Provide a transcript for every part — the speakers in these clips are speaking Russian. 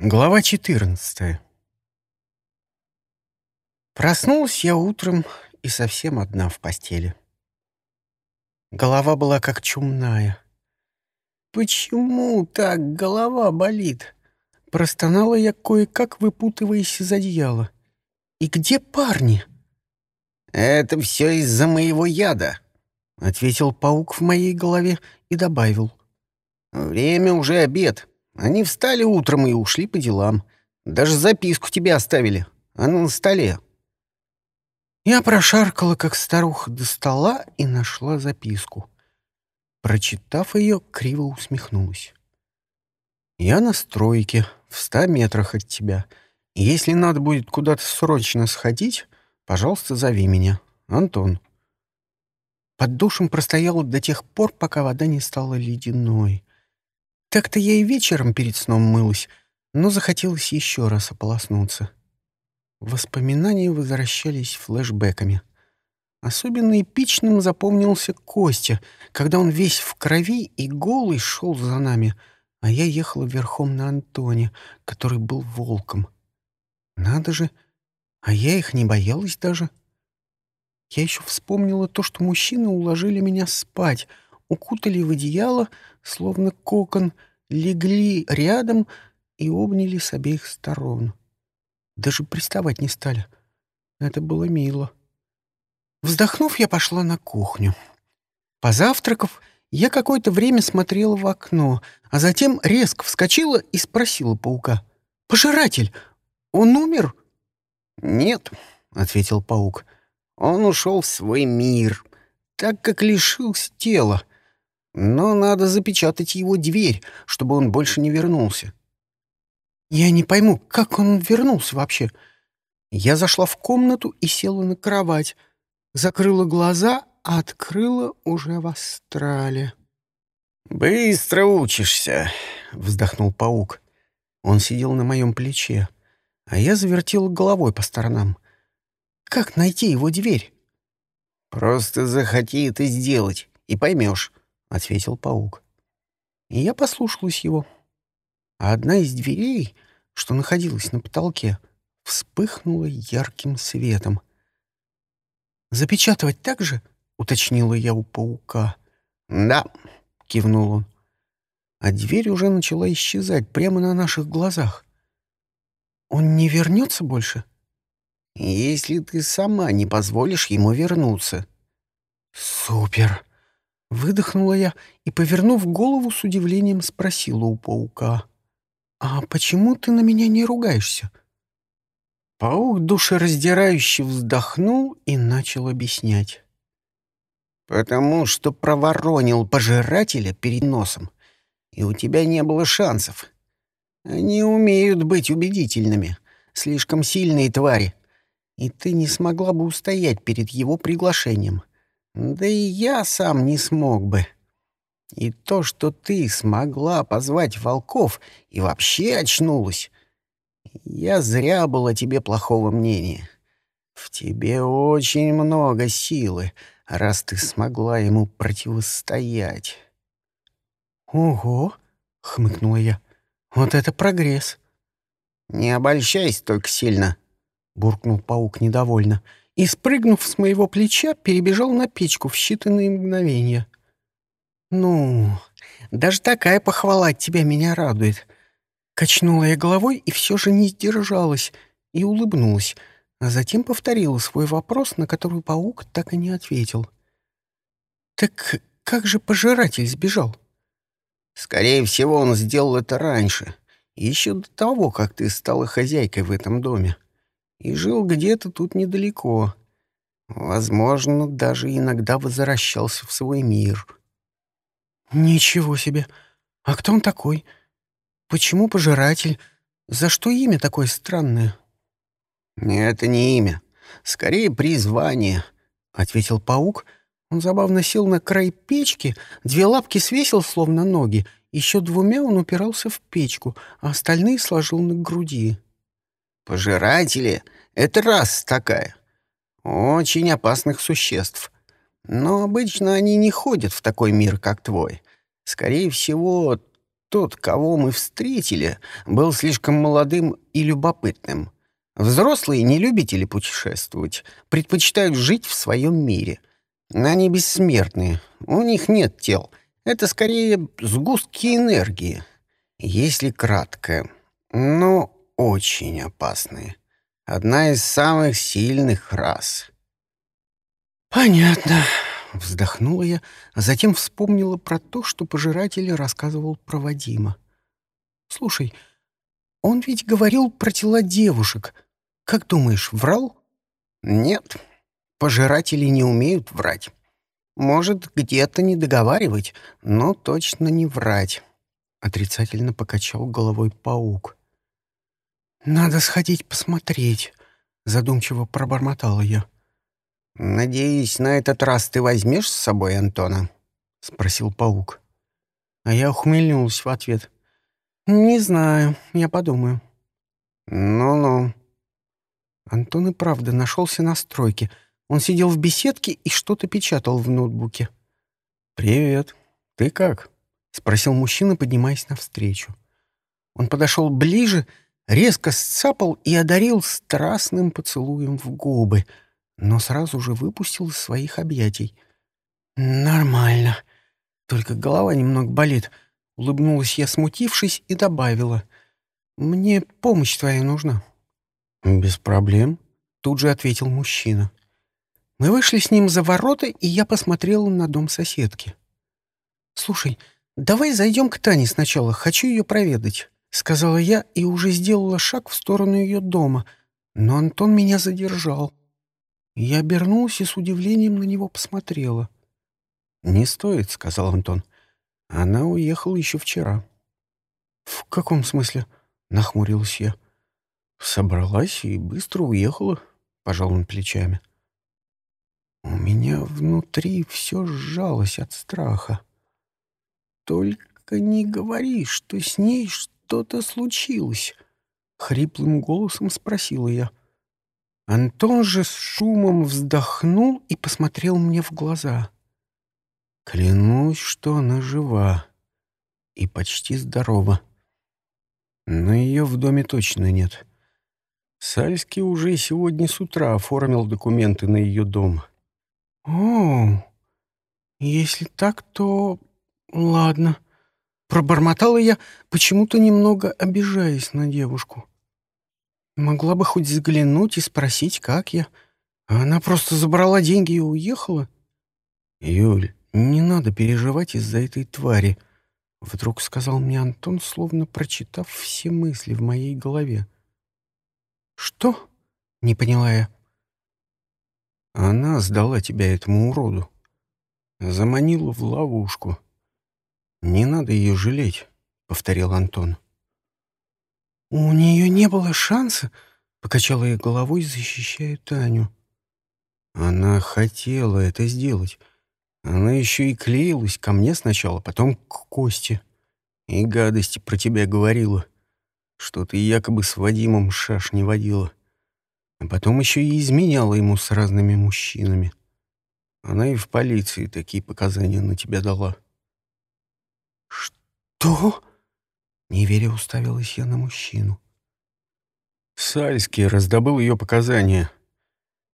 Глава 14 Проснулась я утром и совсем одна в постели. Голова была как чумная. «Почему так голова болит?» Простонала я кое-как, выпутываясь из одеяла. «И где парни?» «Это все из-за моего яда», — ответил паук в моей голове и добавил. «Время уже обед. Они встали утром и ушли по делам. Даже записку тебе оставили. Она на столе». Я прошаркала, как старуха, до стола и нашла записку. Прочитав ее, криво усмехнулась. «Я на стройке, в ста метрах от тебя. Если надо будет куда-то срочно сходить, пожалуйста, зови меня. Антон». Под душем простояла до тех пор, пока вода не стала ледяной. Так-то я и вечером перед сном мылась, но захотелось еще раз ополоснуться. Воспоминания возвращались флешбэками. Особенно эпичным запомнился Костя, когда он весь в крови и голый шел за нами, а я ехала верхом на Антоне, который был волком. Надо же, а я их не боялась даже. Я еще вспомнила то, что мужчины уложили меня спать, укутали в одеяло, словно кокон, легли рядом и обняли с обеих сторон. Даже приставать не стали. Это было мило. Вздохнув, я пошла на кухню. Позавтракав, я какое-то время смотрела в окно, а затем резко вскочила и спросила паука. «Пожиратель, он умер?» «Нет», — ответил паук. «Он ушел в свой мир, так как лишился тела. Но надо запечатать его дверь, чтобы он больше не вернулся. Я не пойму, как он вернулся вообще. Я зашла в комнату и села на кровать, закрыла глаза, а открыла уже в астрале. «Быстро учишься», — вздохнул паук. Он сидел на моем плече, а я завертела головой по сторонам. «Как найти его дверь?» «Просто захоти это сделать, и поймешь», — ответил паук. И я послушалась его. А одна из дверей, что находилась на потолке, вспыхнула ярким светом. «Запечатывать так же?» — уточнила я у паука. «Да», — кивнул он. А дверь уже начала исчезать прямо на наших глазах. «Он не вернется больше?» «Если ты сама не позволишь ему вернуться». «Супер!» Выдохнула я и, повернув голову, с удивлением спросила у паука. «А почему ты на меня не ругаешься?» Паук душераздирающе вздохнул и начал объяснять. «Потому что проворонил пожирателя перед носом, и у тебя не было шансов. Они умеют быть убедительными, слишком сильные твари, и ты не смогла бы устоять перед его приглашением. Да и я сам не смог бы. И то, что ты смогла позвать волков и вообще очнулась, я зря было тебе плохого мнения. В тебе очень много силы, раз ты смогла ему противостоять. «Ого!» — хмыкнула я. «Вот это прогресс!» «Не обольщайся только сильно!» — буркнул паук недовольно и, спрыгнув с моего плеча, перебежал на печку в считанные мгновения. «Ну, даже такая похвала от тебя меня радует». Качнула я головой и все же не сдержалась и улыбнулась, а затем повторила свой вопрос, на который паук так и не ответил. «Так как же пожиратель сбежал?» «Скорее всего, он сделал это раньше, еще до того, как ты стала хозяйкой в этом доме и жил где-то тут недалеко. Возможно, даже иногда возвращался в свой мир. Ничего себе! А кто он такой? Почему пожиратель? За что имя такое странное? Это не имя. Скорее, призвание, — ответил паук. Он забавно сел на край печки, две лапки свесил, словно ноги, еще двумя он упирался в печку, а остальные сложил на груди. Пожиратели — это раса такая. Очень опасных существ. Но обычно они не ходят в такой мир, как твой. Скорее всего, тот, кого мы встретили, был слишком молодым и любопытным. Взрослые не любители путешествовать, предпочитают жить в своем мире. Они бессмертные, у них нет тел. Это скорее сгустки энергии. Если кратко, но очень опасные. Одна из самых сильных рас. «Понятно», — вздохнула я, а затем вспомнила про то, что пожиратель рассказывал про Вадима. «Слушай, он ведь говорил про тела девушек. Как думаешь, врал?» «Нет, пожиратели не умеют врать. Может, где-то не договаривать, но точно не врать», — отрицательно покачал головой паук. «Надо сходить посмотреть», — задумчиво пробормотала я. «Надеюсь, на этот раз ты возьмешь с собой Антона?» — спросил паук. А я ухмыльнулась в ответ. «Не знаю, я подумаю». «Ну-ну». Антон и правда нашелся на стройке. Он сидел в беседке и что-то печатал в ноутбуке. «Привет. Ты как?» — спросил мужчина, поднимаясь навстречу. Он подошел ближе, резко сцапал и одарил страстным поцелуем в губы — но сразу же выпустил из своих объятий. «Нормально. Только голова немного болит». Улыбнулась я, смутившись, и добавила. «Мне помощь твоя нужна». «Без проблем», — тут же ответил мужчина. Мы вышли с ним за ворота, и я посмотрела на дом соседки. «Слушай, давай зайдем к Тане сначала, хочу ее проведать», — сказала я и уже сделала шаг в сторону ее дома, но Антон меня задержал. Я обернулась и с удивлением на него посмотрела. «Не стоит», — сказал Антон. «Она уехала еще вчера». «В каком смысле?» — нахмурилась я. «Собралась и быстро уехала», — пожал он плечами. У меня внутри все сжалось от страха. «Только не говори, что с ней что-то случилось», — хриплым голосом спросила я. Антон же с шумом вздохнул и посмотрел мне в глаза. Клянусь, что она жива и почти здорова. Но ее в доме точно нет. Сальский уже сегодня с утра оформил документы на ее дом. «О, если так, то ладно». Пробормотала я, почему-то немного обижаясь на девушку. Могла бы хоть заглянуть и спросить, как я. Она просто забрала деньги и уехала. «Юль, не надо переживать из-за этой твари», — вдруг сказал мне Антон, словно прочитав все мысли в моей голове. «Что?» — не поняла я. «Она сдала тебя этому уроду. Заманила в ловушку. Не надо ее жалеть», — повторил Антон. «У нее не было шанса?» — покачала я головой, защищая Таню. «Она хотела это сделать. Она еще и клеилась ко мне сначала, потом к Косте. И гадости про тебя говорила, что ты якобы с Вадимом шаш не водила. А потом еще и изменяла ему с разными мужчинами. Она и в полиции такие показания на тебя дала». «Что?» Неверя уставилась я на мужчину. Сальский раздобыл ее показания.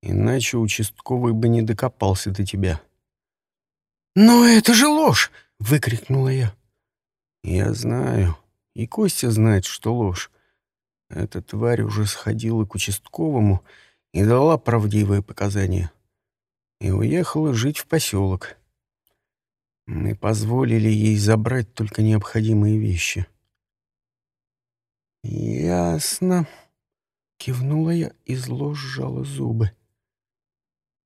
Иначе участковый бы не докопался до тебя. «Но это же ложь!» — выкрикнула я. «Я знаю. И Костя знает, что ложь. Эта тварь уже сходила к участковому и дала правдивые показания. И уехала жить в поселок. Мы позволили ей забрать только необходимые вещи». «Ясно», — кивнула я и зло сжала зубы.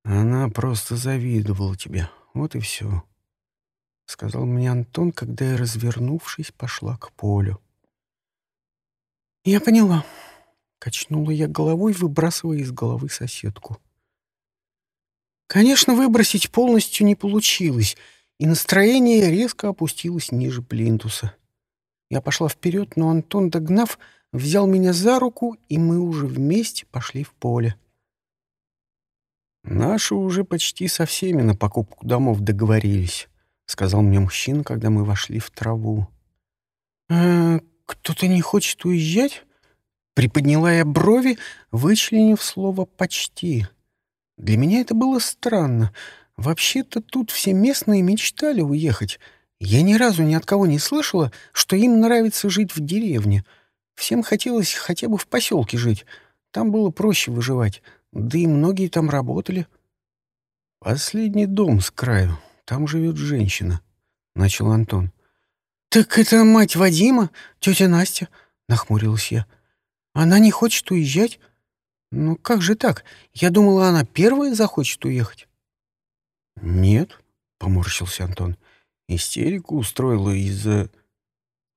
«Она просто завидовала тебе, вот и все», — сказал мне Антон, когда я, развернувшись, пошла к полю. «Я поняла», — качнула я головой, выбрасывая из головы соседку. Конечно, выбросить полностью не получилось, и настроение резко опустилось ниже плинтуса. Я пошла вперед, но Антон, догнав, взял меня за руку, и мы уже вместе пошли в поле. «Наши уже почти со всеми на покупку домов договорились», — сказал мне мужчина, когда мы вошли в траву. «Э, «Кто-то не хочет уезжать?» Приподняла я брови, вычленив слово «почти». Для меня это было странно. Вообще-то тут все местные мечтали уехать. Я ни разу ни от кого не слышала, что им нравится жить в деревне. Всем хотелось хотя бы в поселке жить. Там было проще выживать. Да и многие там работали. «Последний дом с краю. Там живет женщина», — начал Антон. «Так это мать Вадима, тетя Настя», — нахмурилась я. «Она не хочет уезжать? Ну как же так? Я думала, она первая захочет уехать». «Нет», — поморщился Антон. «Истерику устроила из-за...»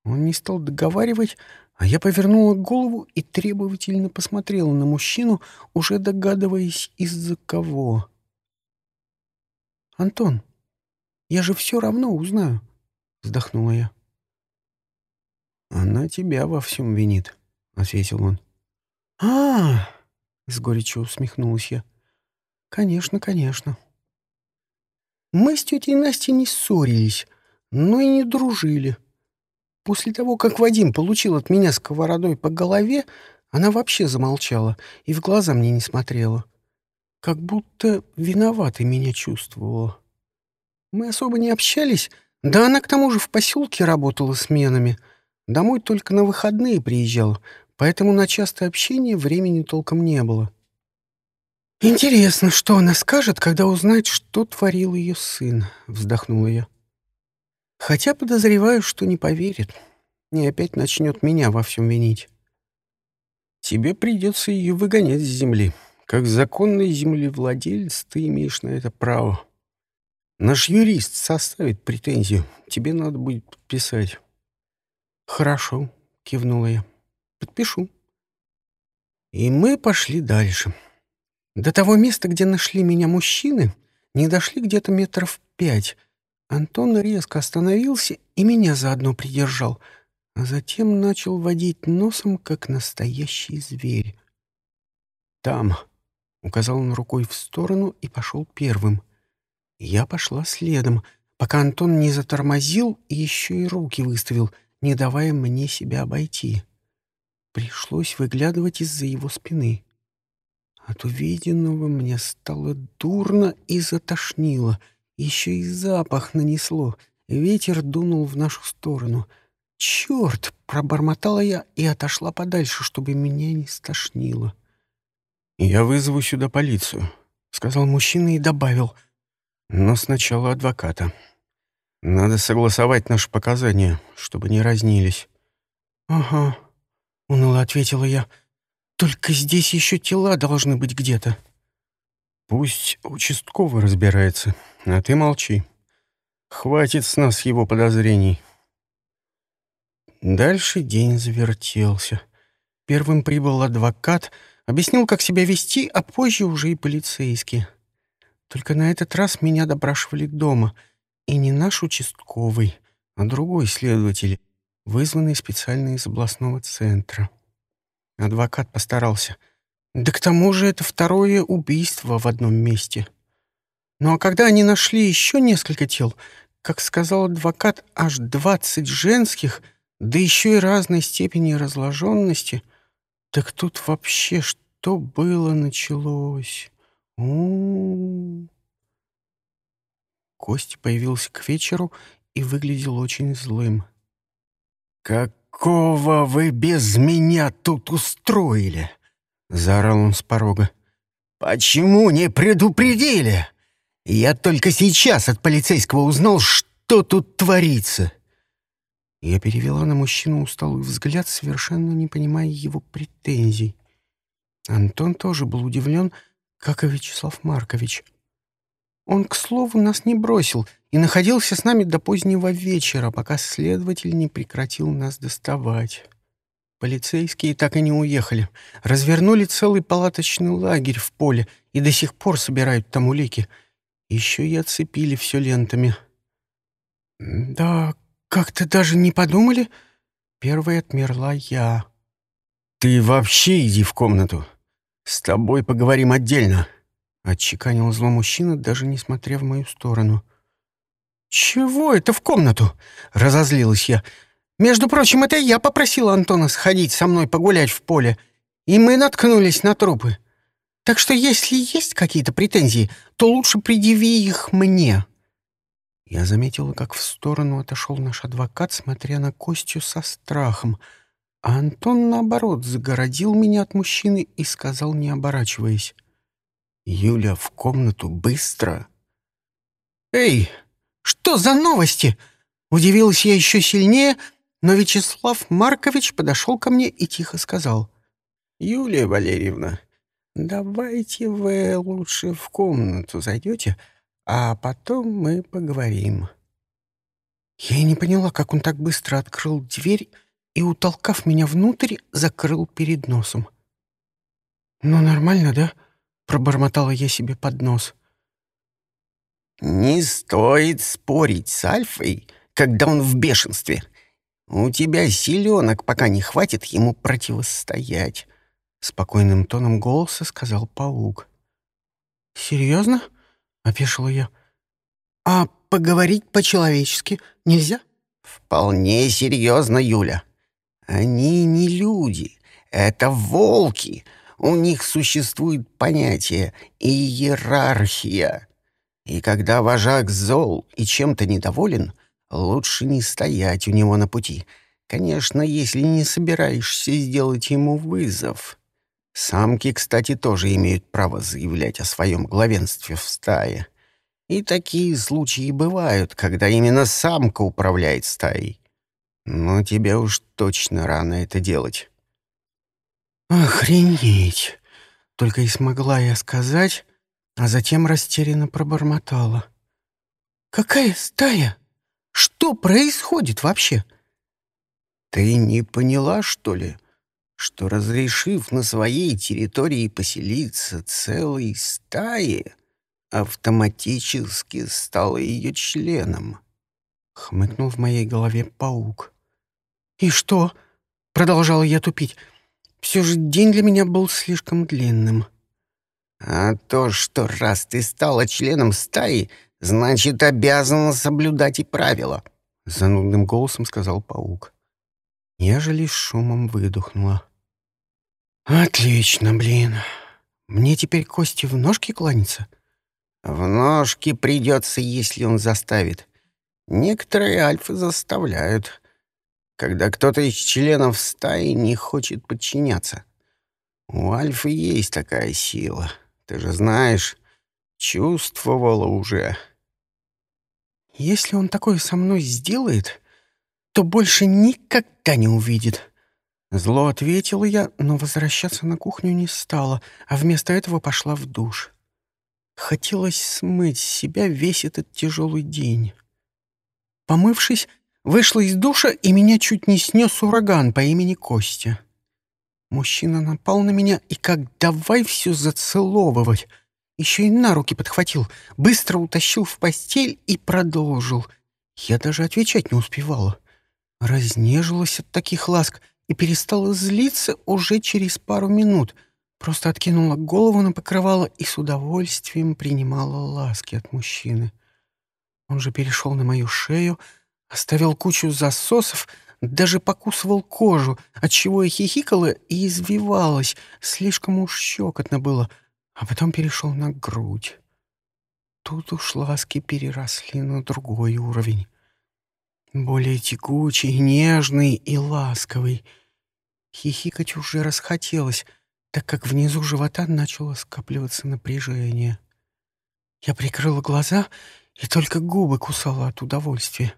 Он не стал договаривать, а я повернула голову и требовательно посмотрела на мужчину, уже догадываясь, из-за кого. «Антон, я же все равно узнаю», — вздохнула я. «Она тебя во всем винит», — ответил он. а, с горечью усмехнулась я. «Конечно, конечно». Мы с тетей Настей не ссорились, но и не дружили. После того, как Вадим получил от меня сковородой по голове, она вообще замолчала и в глаза мне не смотрела. Как будто виноватой меня чувствовала. Мы особо не общались, да она к тому же в поселке работала сменами. Домой только на выходные приезжала, поэтому на частое общение времени толком не было. «Интересно, что она скажет, когда узнает, что творил ее сын?» — вздохнула я. «Хотя подозреваю, что не поверит и опять начнет меня во всем винить. Тебе придется ее выгонять с земли. Как законный землевладелец ты имеешь на это право. Наш юрист составит претензию. Тебе надо будет подписать». «Хорошо», — кивнула я. «Подпишу». И мы пошли дальше. До того места, где нашли меня мужчины, не дошли где-то метров пять. Антон резко остановился и меня заодно придержал, а затем начал водить носом, как настоящий зверь. «Там», — указал он рукой в сторону и пошел первым. Я пошла следом, пока Антон не затормозил и еще и руки выставил, не давая мне себя обойти. Пришлось выглядывать из-за его спины. От увиденного мне стало дурно и затошнило. Еще и запах нанесло. Ветер дунул в нашу сторону. «Черт!» — пробормотала я и отошла подальше, чтобы меня не стошнило. «Я вызову сюда полицию», — сказал мужчина и добавил. «Но сначала адвоката. Надо согласовать наши показания, чтобы не разнились». «Ага», — уныло ответила я. Только здесь еще тела должны быть где-то. Пусть участковый разбирается, а ты молчи. Хватит с нас его подозрений. Дальше день завертелся. Первым прибыл адвокат, объяснил, как себя вести, а позже уже и полицейские. Только на этот раз меня допрашивали дома, и не наш участковый, а другой следователь, вызванный специально из областного центра. Адвокат постарался. Да к тому же это второе убийство в одном месте. Ну а когда они нашли еще несколько тел, как сказал адвокат, аж двадцать женских, да еще и разной степени разложенности, так тут вообще что было началось? У, -у, -у. Костя появился к вечеру и выглядел очень злым. «Как «Какого вы без меня тут устроили?» — заорал он с порога. «Почему не предупредили? Я только сейчас от полицейского узнал, что тут творится». Я перевела на мужчину усталый взгляд, совершенно не понимая его претензий. Антон тоже был удивлен, как и Вячеслав Маркович. Он, к слову, нас не бросил и находился с нами до позднего вечера, пока следователь не прекратил нас доставать. Полицейские так и не уехали. Развернули целый палаточный лагерь в поле и до сих пор собирают там улики. Еще и оцепили все лентами. «Да, как-то даже не подумали?» Первой отмерла я. «Ты вообще иди в комнату. С тобой поговорим отдельно», — отчеканил зло мужчина, даже не смотря в мою сторону. «Чего это в комнату?» — разозлилась я. Между прочим, это я попросила Антона сходить со мной погулять в поле, и мы наткнулись на трупы. Так что если есть какие-то претензии, то лучше предъяви их мне». Я заметила, как в сторону отошел наш адвокат, смотря на Костю со страхом, а Антон, наоборот, загородил меня от мужчины и сказал, не оборачиваясь, «Юля, в комнату, быстро!» «Эй, что за новости?» Удивилась я еще сильнее, но Вячеслав Маркович подошел ко мне и тихо сказал. «Юлия Валерьевна, давайте вы лучше в комнату зайдете, а потом мы поговорим». Я и не поняла, как он так быстро открыл дверь и, утолкав меня внутрь, закрыл перед носом. «Ну, нормально, да?» — пробормотала я себе под нос. «Не стоит спорить с Альфой, когда он в бешенстве. У тебя силенок пока не хватит ему противостоять», — спокойным тоном голоса сказал паук. «Серьезно?» — опешила я. «А поговорить по-человечески нельзя?» «Вполне серьезно, Юля. Они не люди, это волки. У них существует понятие иерархия. И когда вожак зол и чем-то недоволен, лучше не стоять у него на пути. Конечно, если не собираешься сделать ему вызов. Самки, кстати, тоже имеют право заявлять о своем главенстве в стае. И такие случаи бывают, когда именно самка управляет стаей. Но тебе уж точно рано это делать. «Охренеть!» — только и смогла я сказать, а затем растерянно пробормотала. «Какая стая? Что происходит вообще?» «Ты не поняла, что ли, что, разрешив на своей территории поселиться целой стае, автоматически стала ее членом?» — хмыкнул в моей голове паук. «И что?» — продолжала я тупить. «Все же день для меня был слишком длинным». А то, что раз ты стала членом стаи, значит, обязана соблюдать и правила», — занудным голосом сказал паук. Я же лишь шумом выдохнула. «Отлично, блин. Мне теперь Кости в ножки кланяться?» «В ножки придется, если он заставит. Некоторые альфы заставляют, когда кто-то из членов стаи не хочет подчиняться. У альфы есть такая сила». Ты же знаешь, чувствовала уже. Если он такое со мной сделает, то больше никогда не увидит. Зло ответила я, но возвращаться на кухню не стала, а вместо этого пошла в душ. Хотелось смыть с себя весь этот тяжелый день. Помывшись, вышла из душа, и меня чуть не снес ураган по имени Костя. Мужчина напал на меня и как давай все зацеловывать. Еще и на руки подхватил, быстро утащил в постель и продолжил. Я даже отвечать не успевала. Разнежилась от таких ласк и перестала злиться уже через пару минут. Просто откинула голову на покрывало и с удовольствием принимала ласки от мужчины. Он же перешел на мою шею, оставил кучу засосов, даже покусывал кожу, отчего я хихикала и извивалась, слишком уж щекотно было, а потом перешел на грудь. Тут уж ласки переросли на другой уровень. Более тягучий, нежный и ласковый. Хихикать уже расхотелось, так как внизу живота начало скапливаться напряжение. Я прикрыла глаза и только губы кусала от удовольствия.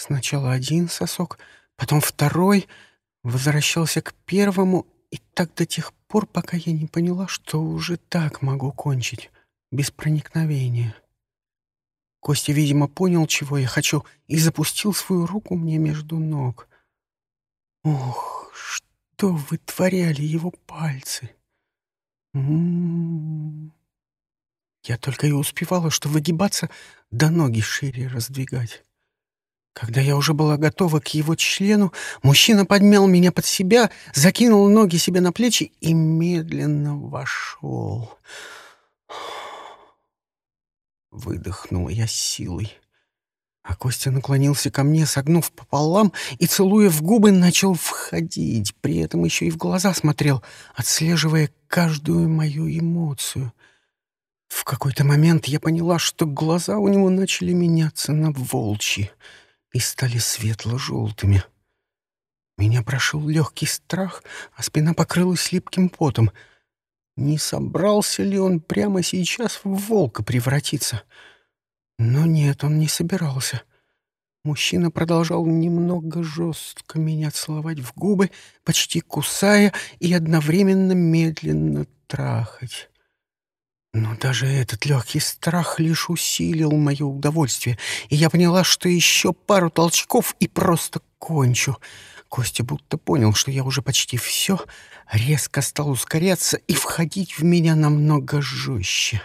Сначала один сосок, потом второй, возвращался к первому, и так до тех пор, пока я не поняла, что уже так могу кончить, без проникновения. Костя, видимо, понял, чего я хочу, и запустил свою руку мне между ног. Ох, что вытворяли его пальцы! М -м -м. Я только и успевала, что выгибаться, да ноги шире раздвигать. Когда я уже была готова к его члену, мужчина подмял меня под себя, закинул ноги себе на плечи и медленно вошел. Выдохнула я силой. А Костя наклонился ко мне, согнув пополам и, целуя в губы, начал входить. При этом еще и в глаза смотрел, отслеживая каждую мою эмоцию. В какой-то момент я поняла, что глаза у него начали меняться на волчьи и стали светло-желтыми. Меня прошел легкий страх, а спина покрылась липким потом. Не собрался ли он прямо сейчас в волка превратиться? Но нет, он не собирался. Мужчина продолжал немного жестко меня целовать в губы, почти кусая и одновременно медленно трахать. Но даже этот легкий страх лишь усилил мое удовольствие, и я поняла, что еще пару толчков и просто кончу. Костя будто понял, что я уже почти все, резко стал ускоряться и входить в меня намного жестче.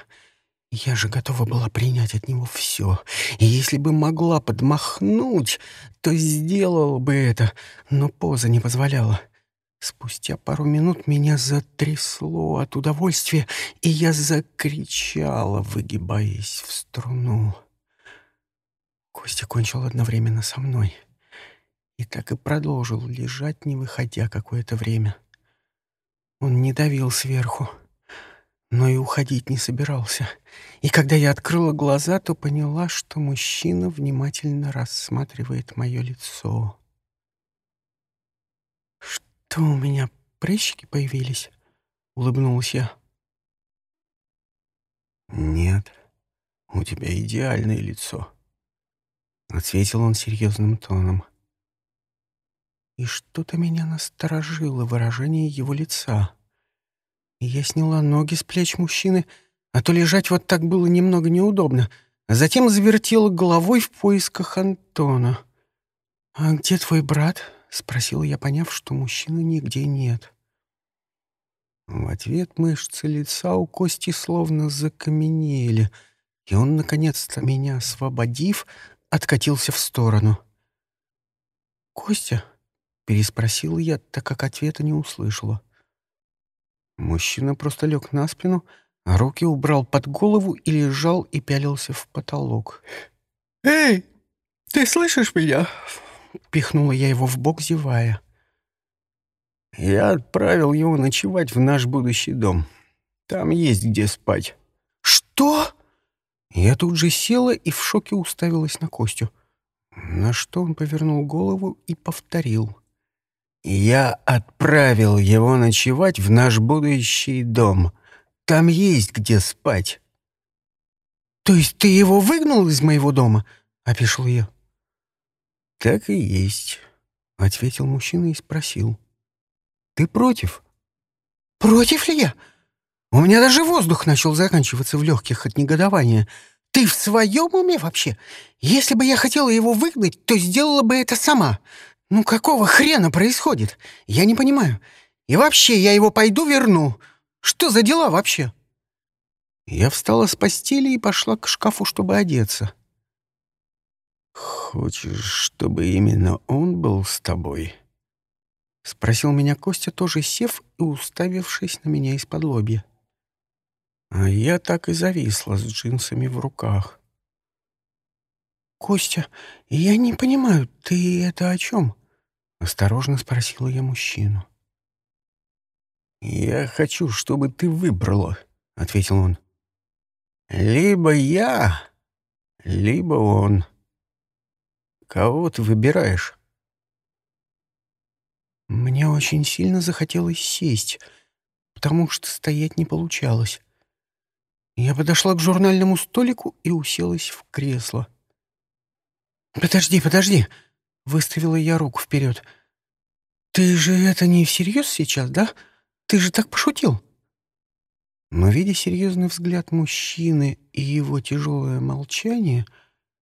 Я же готова была принять от него все, и если бы могла подмахнуть, то сделала бы это, но поза не позволяла. Спустя пару минут меня затрясло от удовольствия, и я закричала, выгибаясь в струну. Костя кончил одновременно со мной и так и продолжил лежать, не выходя какое-то время. Он не давил сверху, но и уходить не собирался. И когда я открыла глаза, то поняла, что мужчина внимательно рассматривает мое лицо. «Что у меня, прыщики появились?» — улыбнулась я. «Нет, у тебя идеальное лицо», — ответил он серьезным тоном. И что-то меня насторожило выражение его лица. Я сняла ноги с плеч мужчины, а то лежать вот так было немного неудобно, затем завертела головой в поисках Антона. «А где твой брат?» — спросила я, поняв, что мужчины нигде нет. В ответ мышцы лица у Кости словно закаменели, и он, наконец-то меня освободив, откатился в сторону. «Костя?» — переспросил я, так как ответа не услышала. Мужчина просто лег на спину, руки убрал под голову и лежал и пялился в потолок. «Эй, ты слышишь меня?» — пихнула я его в бок, зевая. «Я отправил его ночевать в наш будущий дом. Там есть где спать». «Что?» Я тут же села и в шоке уставилась на Костю. На что он повернул голову и повторил. Я отправил его ночевать в наш будущий дом. Там есть где спать. То есть ты его выгнал из моего дома? Опешил я. Так и есть, ответил мужчина и спросил. Ты против? Против ли я? У меня даже воздух начал заканчиваться в легких от негодования. Ты в своем уме вообще? Если бы я хотела его выгнать, то сделала бы это сама. «Ну какого хрена происходит? Я не понимаю. И вообще, я его пойду верну. Что за дела вообще?» Я встала с постели и пошла к шкафу, чтобы одеться. «Хочешь, чтобы именно он был с тобой?» — спросил меня Костя, тоже сев и уставившись на меня из-под лобья. А я так и зависла с джинсами в руках. «Костя, я не понимаю, ты это о чем?» — осторожно спросила я мужчину. «Я хочу, чтобы ты выбрала», — ответил он. «Либо я, либо он. Кого ты выбираешь?» Мне очень сильно захотелось сесть, потому что стоять не получалось. Я подошла к журнальному столику и уселась в кресло. «Подожди, подожди!» — выставила я руку вперед. «Ты же это не всерьез сейчас, да? Ты же так пошутил!» Но, видя серьезный взгляд мужчины и его тяжелое молчание,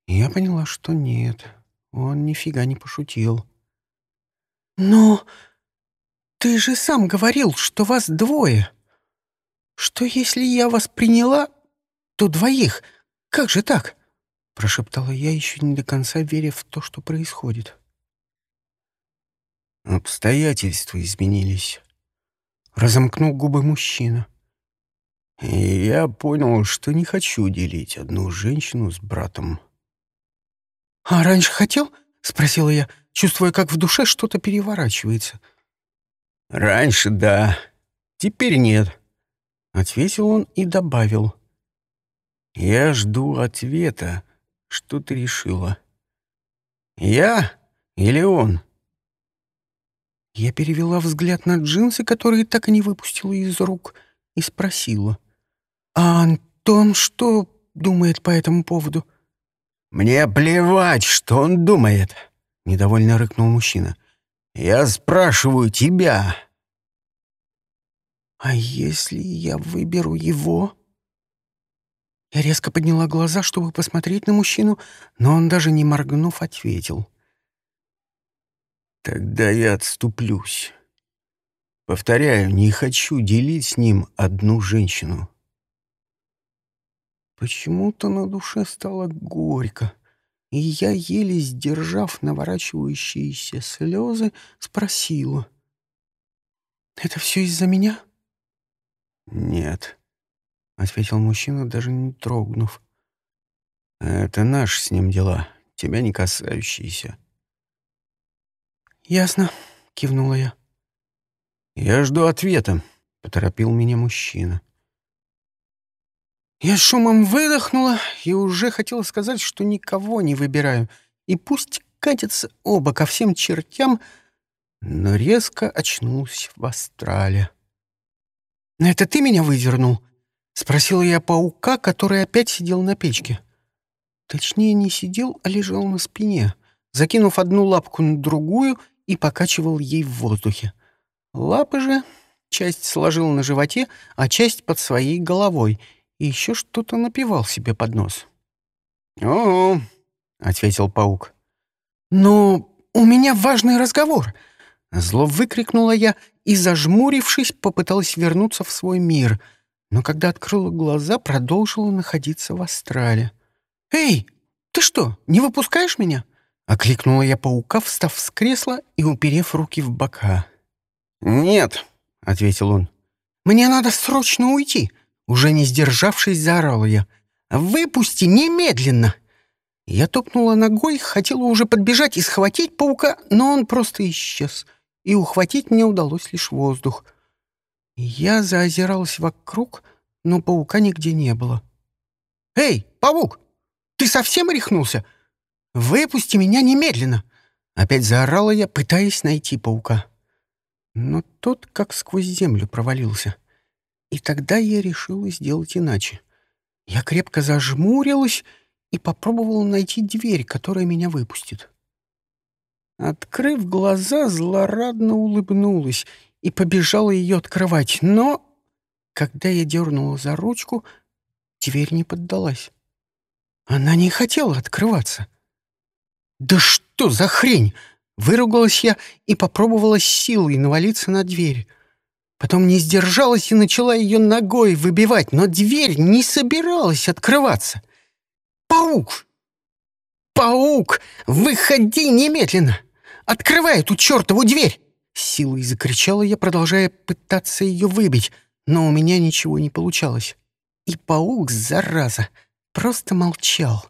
я поняла, что нет, он нифига не пошутил. «Но ты же сам говорил, что вас двое. Что если я вас приняла, то двоих? Как же так?» — прошептала я, еще не до конца веря в то, что происходит. «Обстоятельства изменились», — разомкнул губы мужчина. «И я понял, что не хочу делить одну женщину с братом». «А раньше хотел?» — спросила я, чувствуя, как в душе что-то переворачивается. «Раньше да, теперь нет», — ответил он и добавил. «Я жду ответа, что ты решила. Я или он?» Я перевела взгляд на джинсы, которые так и не выпустила из рук, и спросила. «А Антон что думает по этому поводу?» «Мне плевать, что он думает», — недовольно рыкнул мужчина. «Я спрашиваю тебя». «А если я выберу его?» Я резко подняла глаза, чтобы посмотреть на мужчину, но он даже не моргнув ответил. Тогда я отступлюсь. Повторяю, не хочу делить с ним одну женщину. Почему-то на душе стало горько, и я, еле сдержав наворачивающиеся слезы, спросила. «Это все из-за меня?» «Нет», — ответил мужчина, даже не трогнув. «Это наши с ним дела, тебя не касающиеся». «Ясно», — кивнула я. «Я жду ответа», — поторопил меня мужчина. Я шумом выдохнула и уже хотела сказать, что никого не выбираю, и пусть катятся оба ко всем чертям, но резко очнулась в астрале. «Это ты меня выдернул?» — спросила я паука, который опять сидел на печке. Точнее, не сидел, а лежал на спине, закинув одну лапку на другую — и покачивал ей в воздухе. Лапы же часть сложил на животе, а часть под своей головой, и еще что-то напевал себе под нос. «О-о», — ответил паук. «Но у меня важный разговор!» Зло выкрикнула я и, зажмурившись, попыталась вернуться в свой мир, но когда открыла глаза, продолжила находиться в астрале. «Эй, ты что, не выпускаешь меня?» Окликнула я паука, встав с кресла и уперев руки в бока. «Нет», — ответил он. «Мне надо срочно уйти!» Уже не сдержавшись, заорала я. «Выпусти немедленно!» Я топнула ногой, хотела уже подбежать и схватить паука, но он просто исчез, и ухватить мне удалось лишь воздух. Я заозиралась вокруг, но паука нигде не было. «Эй, паук, ты совсем рехнулся?» «Выпусти меня немедленно!» Опять заорала я, пытаясь найти паука. Но тот как сквозь землю провалился. И тогда я решила сделать иначе. Я крепко зажмурилась и попробовала найти дверь, которая меня выпустит. Открыв глаза, злорадно улыбнулась и побежала ее открывать, но, когда я дернула за ручку, дверь не поддалась. Она не хотела открываться. «Да что за хрень!» Выругалась я и попробовала силой навалиться на дверь. Потом не сдержалась и начала ее ногой выбивать, но дверь не собиралась открываться. «Паук! Паук! Выходи немедленно! Открывай эту чертову дверь!» Силой закричала я, продолжая пытаться ее выбить, но у меня ничего не получалось. И паук, зараза, просто молчал.